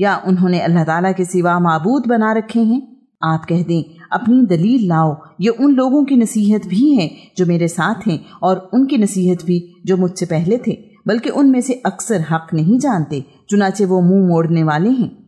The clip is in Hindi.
या उन्होंने अल्लाह ताला के सिवा माबूद बना रखे हैं? आप कह दें, अपनी दलील लाओ, ये उन लोगों की नसीहत भी है जो मेरे साथ हैं और उनकी नसीहत भी जो मुझसे पहले थे, बल्कि उनमें से अक्सर हक नहीं जानते, चुनाचे वो मुँह मोड़ने वाले हैं।